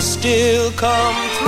Still come through.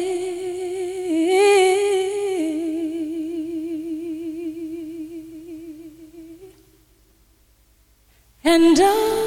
And I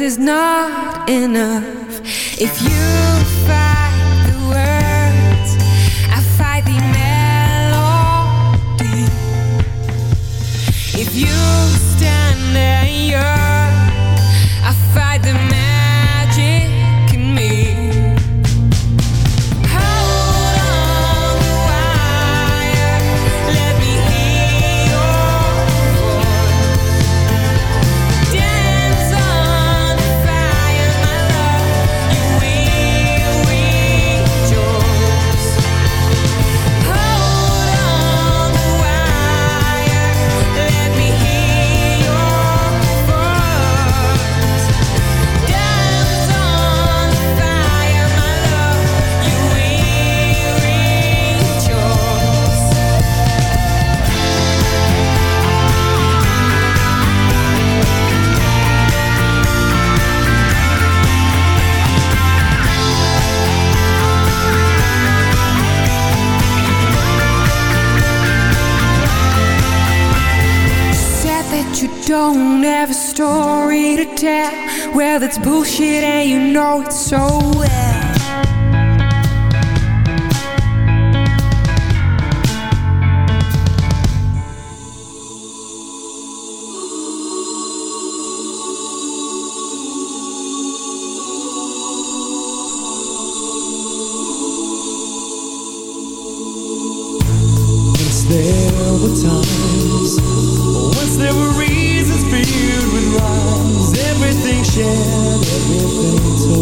is not enough. If you story to tell. Well, it's bullshit and you know it so well. Once there were times, once there were Share everything to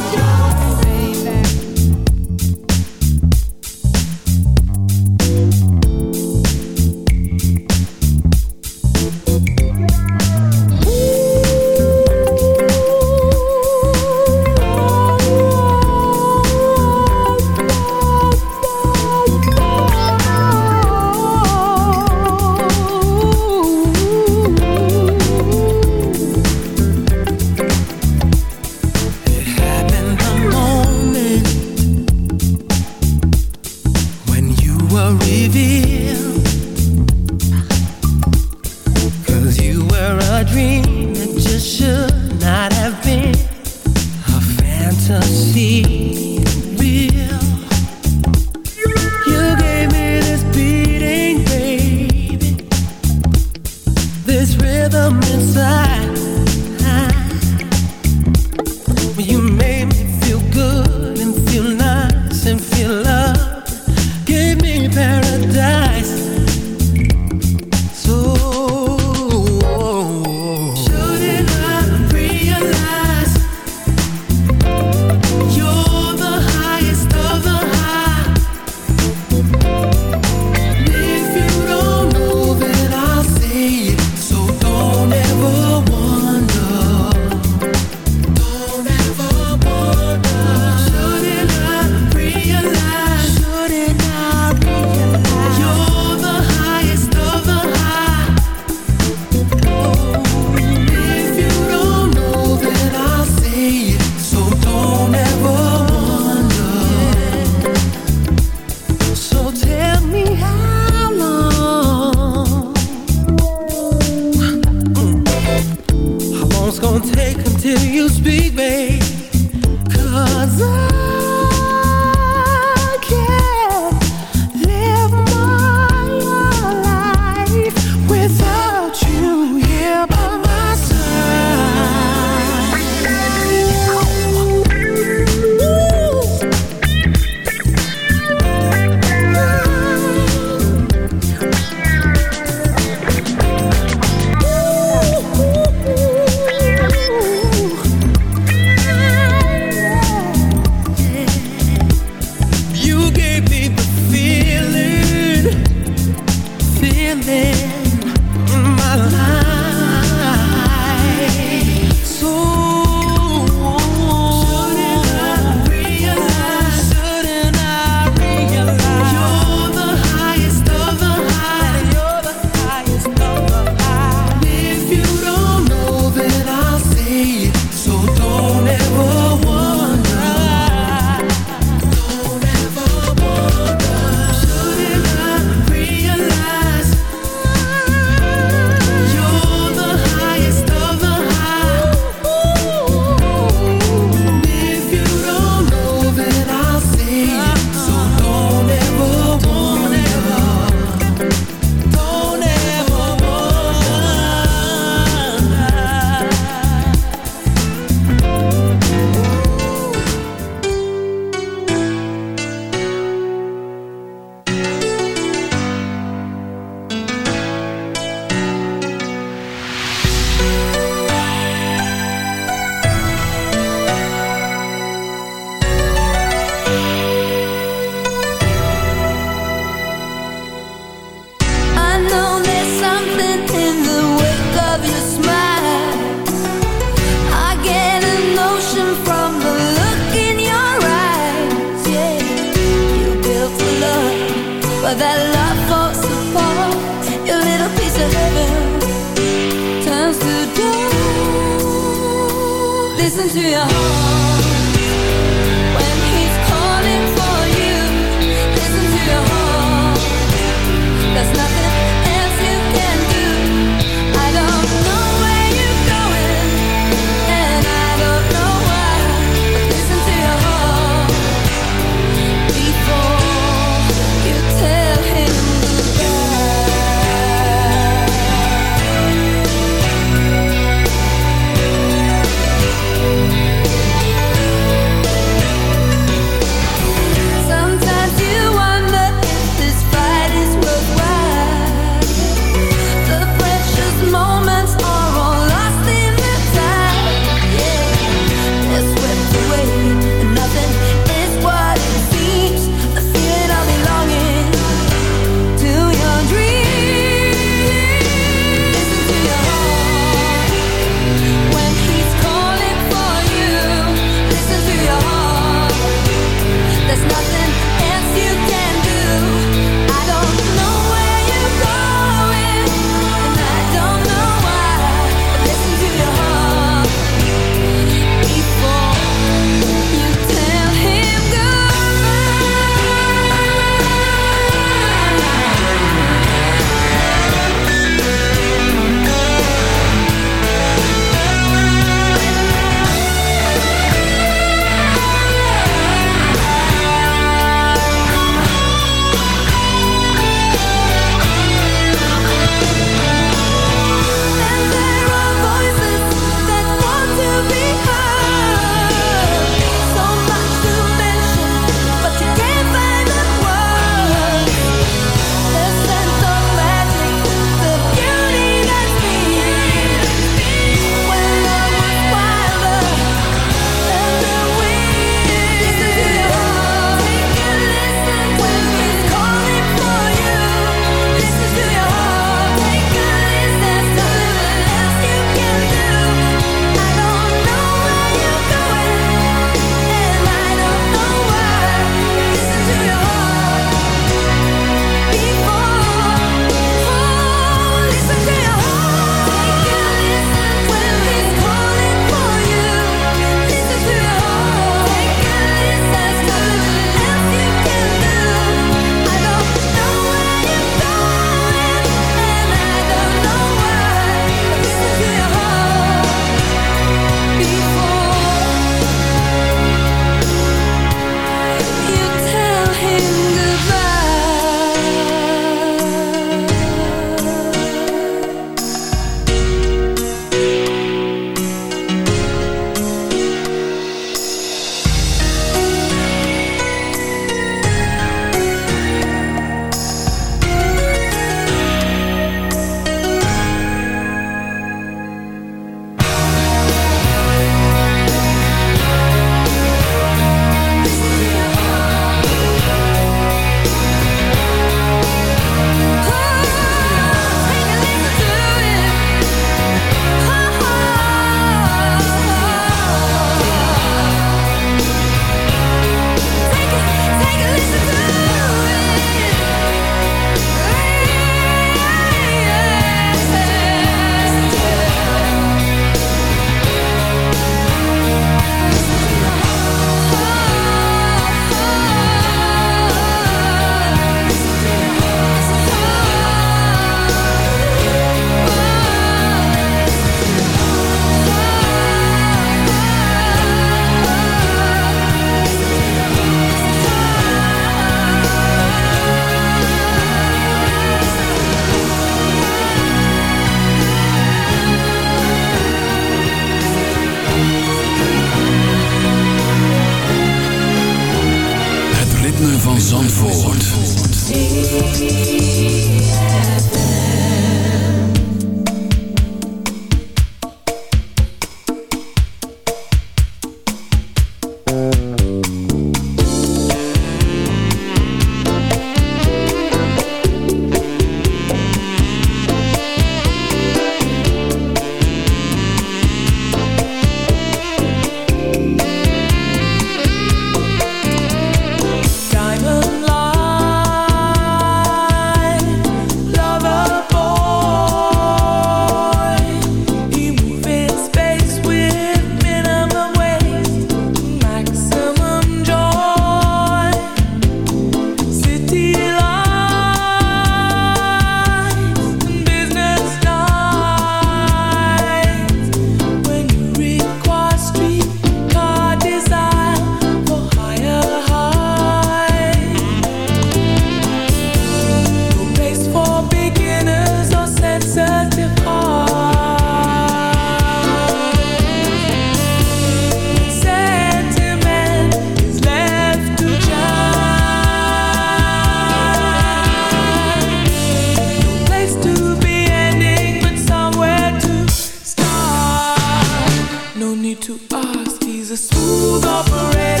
smooth operator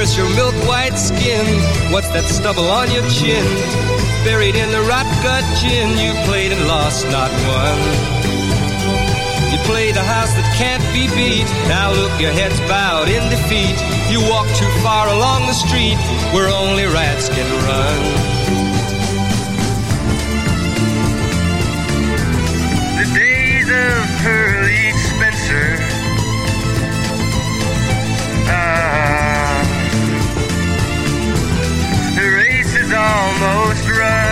Where's your milk white skin? What's that stubble on your chin? Buried in the rot gut gin, you played and lost, not one. You play the house that can't be beat. Now look, your head's bowed in defeat. You walk too far along the street where only rats can run. The days of Pearly Spencer. Ah, the race is almost run.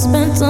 spent some